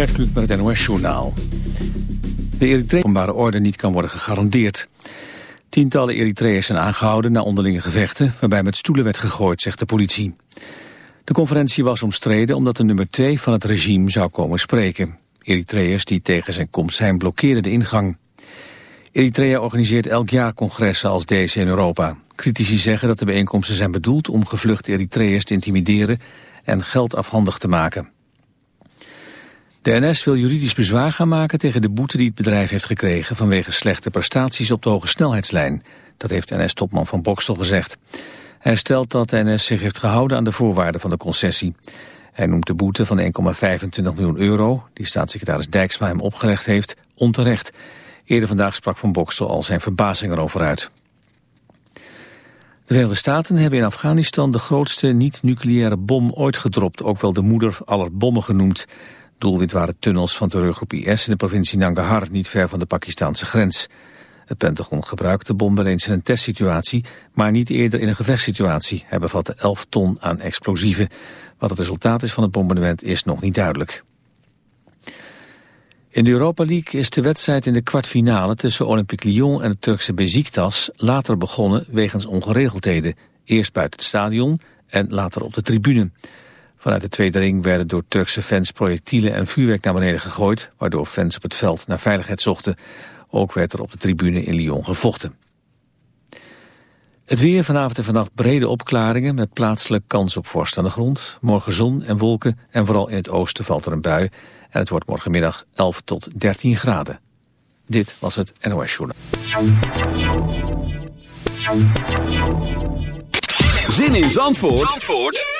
Gert met NOS-journaal. De Eritreërs orde niet kan worden gegarandeerd. Tientallen Eritreërs zijn aangehouden na onderlinge gevechten... waarbij met stoelen werd gegooid, zegt de politie. De conferentie was omstreden omdat de nummer 2 van het regime zou komen spreken. Eritreërs die tegen zijn komst zijn blokkeerden de ingang. Eritrea organiseert elk jaar congressen als deze in Europa. Critici zeggen dat de bijeenkomsten zijn bedoeld om gevluchte Eritreërs te intimideren en geld afhandig te maken. De NS wil juridisch bezwaar gaan maken tegen de boete die het bedrijf heeft gekregen vanwege slechte prestaties op de hoge snelheidslijn. Dat heeft NS-topman van Bokstel gezegd. Hij stelt dat de NS zich heeft gehouden aan de voorwaarden van de concessie. Hij noemt de boete van 1,25 miljoen euro, die staatssecretaris Dijksma hem opgelegd heeft, onterecht. Eerder vandaag sprak Van Bokstel al zijn verbazing erover uit. De Verenigde Staten hebben in Afghanistan de grootste niet-nucleaire bom ooit gedropt, ook wel de moeder aller bommen genoemd. Doelwit waren tunnels van terreurgroep IS in de provincie Nangarhar, niet ver van de Pakistanse grens. Het Pentagon gebruikte de bom wel eens in een testsituatie, maar niet eerder in een gevechtssituatie. Hij bevatte 11 ton aan explosieven. Wat het resultaat is van het bombardement is nog niet duidelijk. In de Europa League is de wedstrijd in de kwartfinale tussen Olympique Lyon en het Turkse Beziktas later begonnen wegens ongeregeldheden. Eerst buiten het stadion en later op de tribune. Vanuit de tweede ring werden door Turkse fans projectielen en vuurwerk naar beneden gegooid, waardoor fans op het veld naar veiligheid zochten. Ook werd er op de tribune in Lyon gevochten. Het weer vanavond en vannacht brede opklaringen met plaatselijk kans op vorst aan de grond. Morgen zon en wolken en vooral in het oosten valt er een bui. En het wordt morgenmiddag 11 tot 13 graden. Dit was het NOS Journal. Zin in Zandvoort, Zandvoort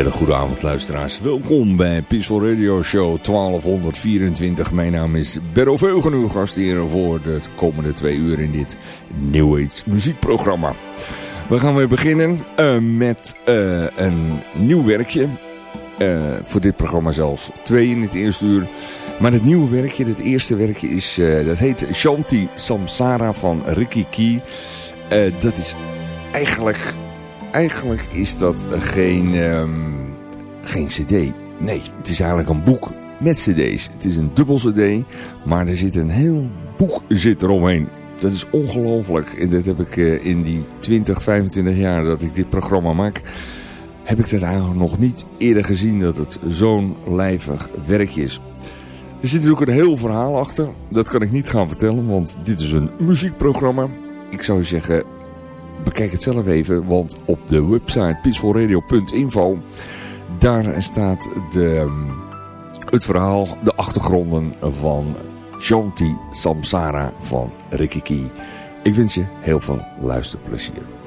Hele goede avond luisteraars. Welkom bij Peaceful Radio Show 1224. Mijn naam is Berro Veugen, uw gastheer voor de komende twee uur in dit New Age muziekprogramma. We gaan weer beginnen uh, met uh, een nieuw werkje. Uh, voor dit programma zelfs twee in het eerste uur. Maar het nieuwe werkje, het eerste werkje is, dat heet Shanti Samsara van Ricky Key. dat is eigenlijk eigenlijk is dat geen, um, geen cd. Nee, het is eigenlijk een boek met cd's. Het is een dubbel cd, maar er zit een heel boek zit eromheen. Dat is ongelooflijk. Dat heb ik uh, in die 20, 25 jaar dat ik dit programma maak... heb ik dat eigenlijk nog niet eerder gezien dat het zo'n lijvig werkje is. Er zit natuurlijk een heel verhaal achter. Dat kan ik niet gaan vertellen, want dit is een muziekprogramma. Ik zou zeggen, bekijk het zelf even, want op de website peacefulradio.info daar staat de, het verhaal, de achtergronden van Shanti Samsara van Rikiki. Ik wens je heel veel luisterplezier.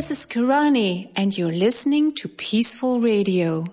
This is Kirani, and you're listening to Peaceful Radio.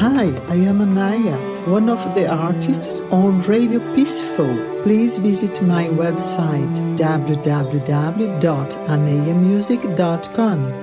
Hi, I am Anaya, one of the artists on Radio Peaceful. Please visit my website www.anayamusic.com.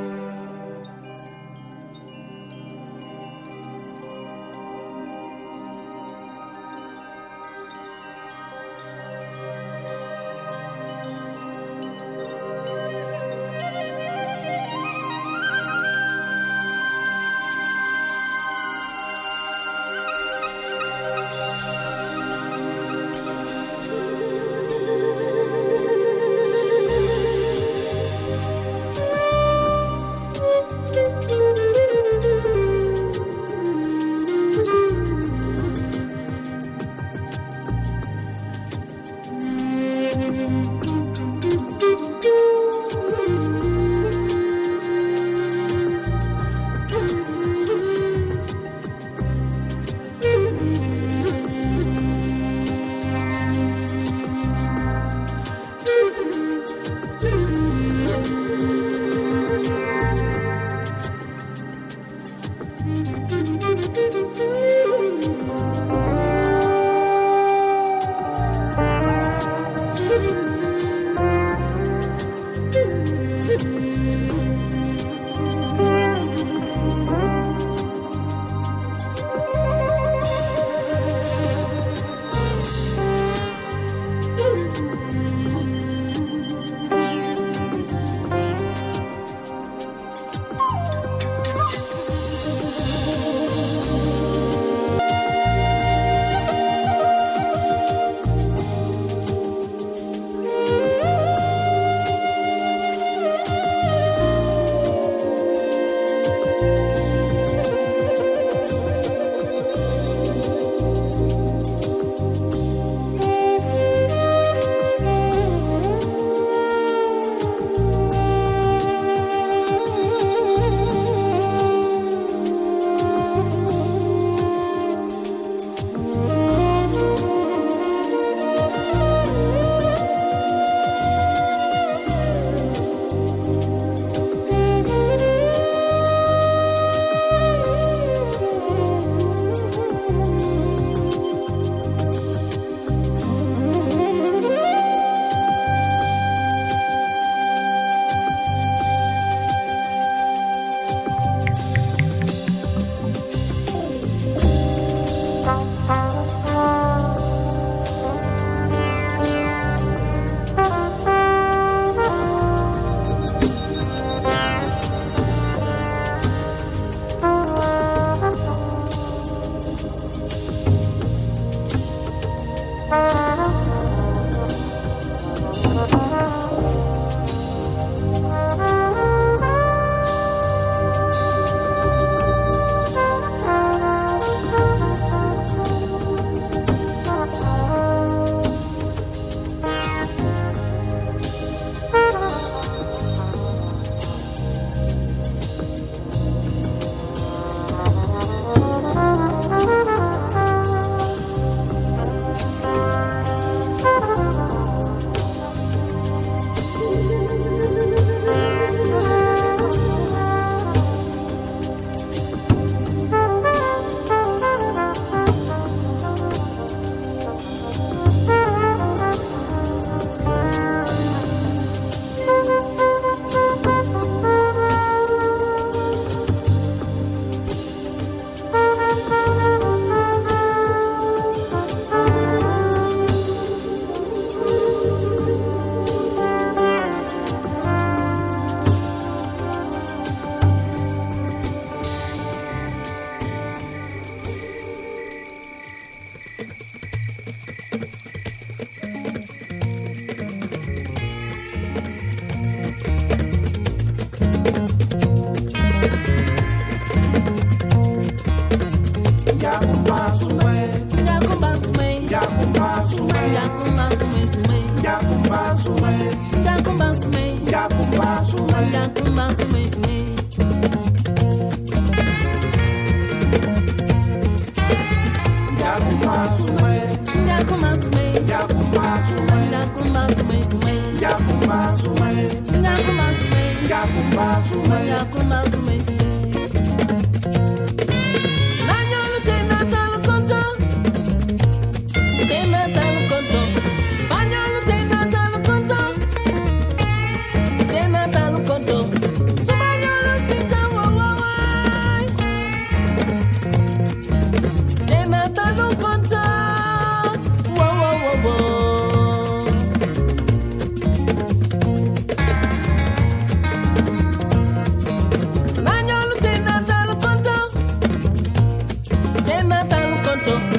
esto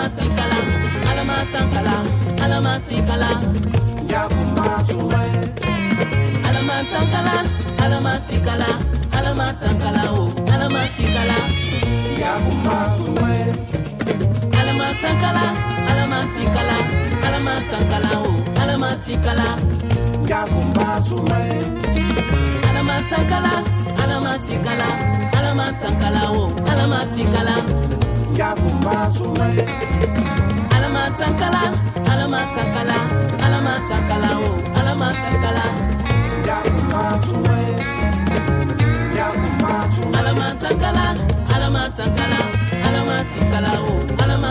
alamatikala alamatakala alamatikala. Yakumatuwe oh, alamatakala alamatikala alamatakala o alamatikala. Yakumatuwe alamatakala alamatikala alamatakala o alamatikala. Yakumatuwe alamatakala alamatikala alamatakala o alamatikala. yakumatuwe alama tankala alama tankala alama o oh, alama tankala alama tankala alama tankala o oh, alama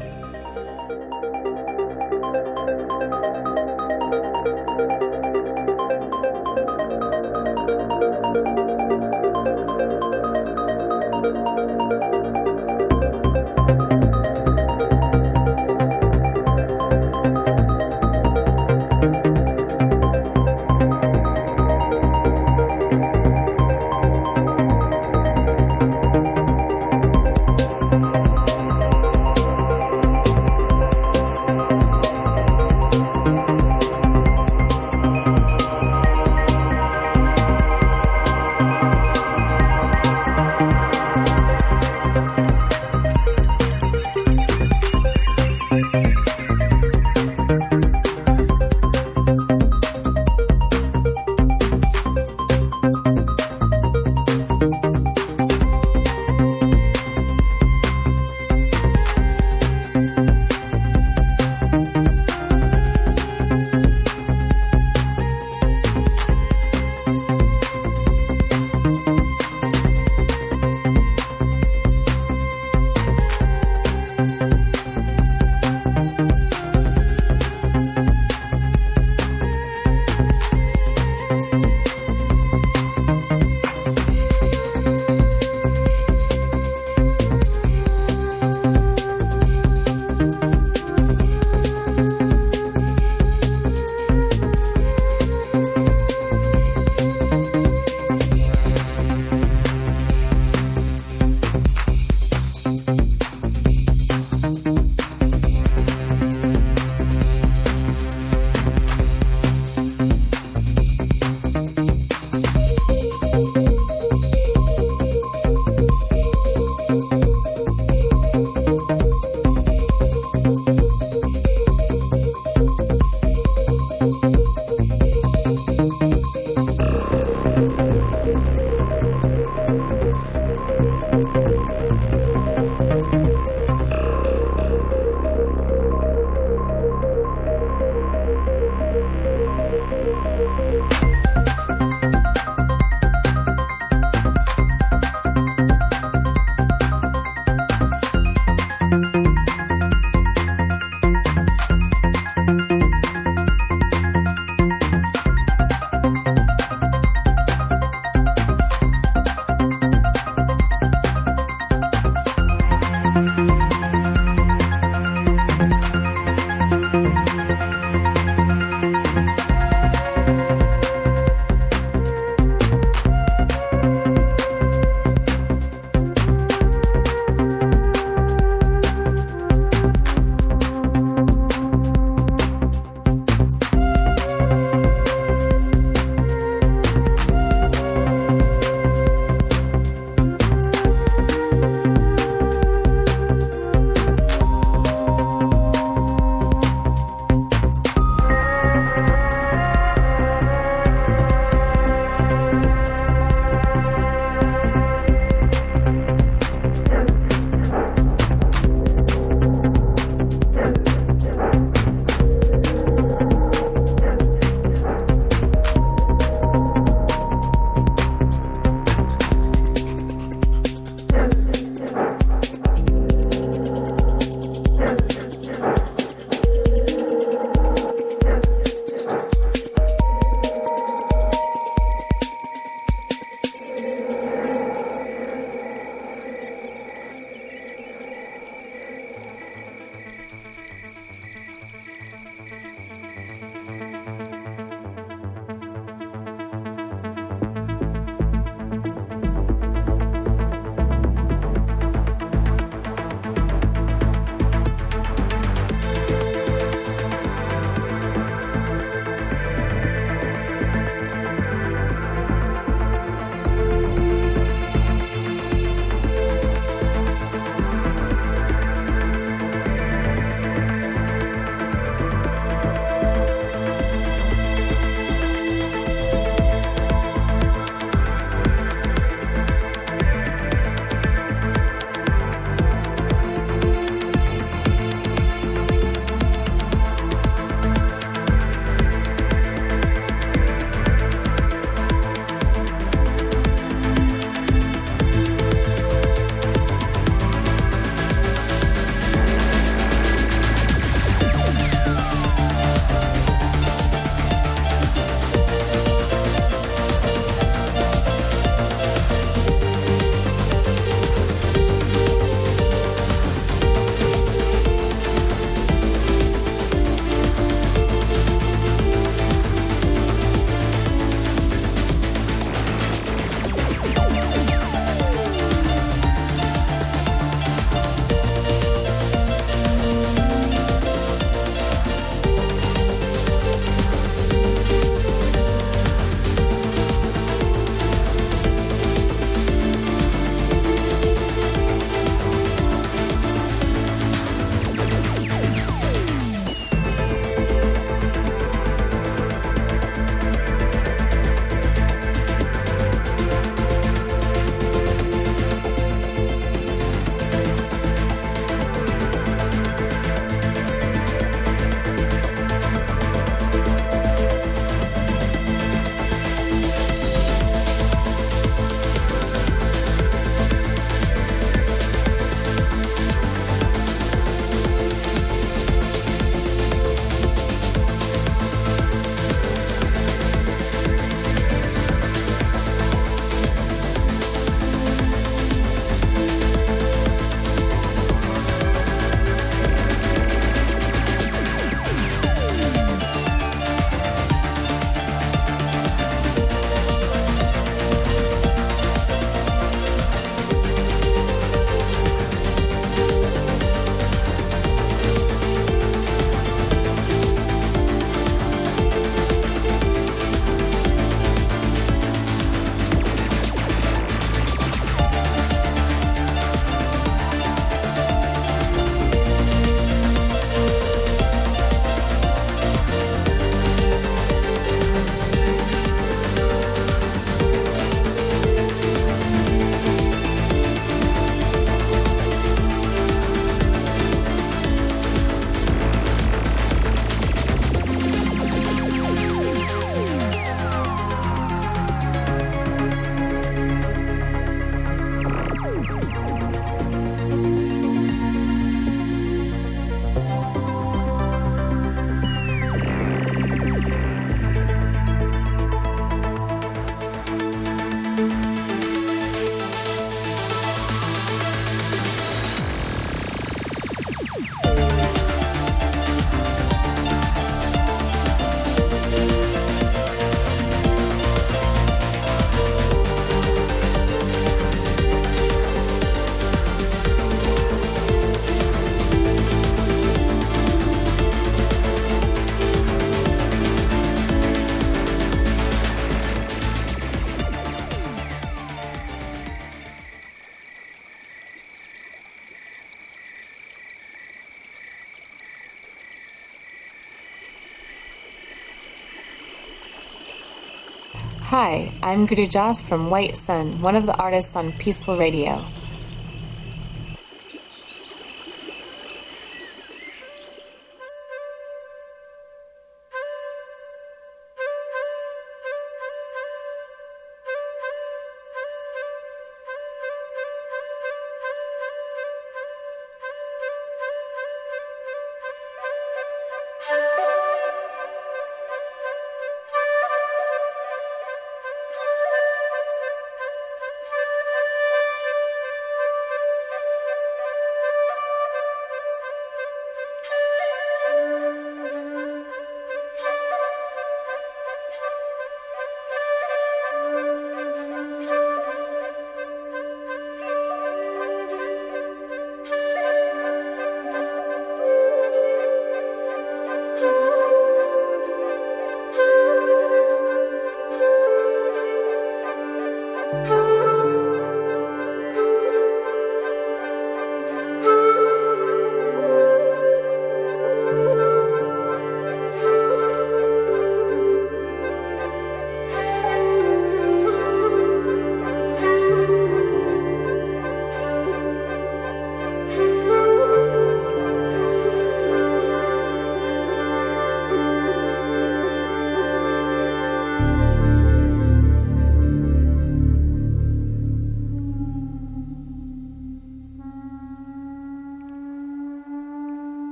Hi, I'm Guru Joss from White Sun, one of the artists on Peaceful Radio.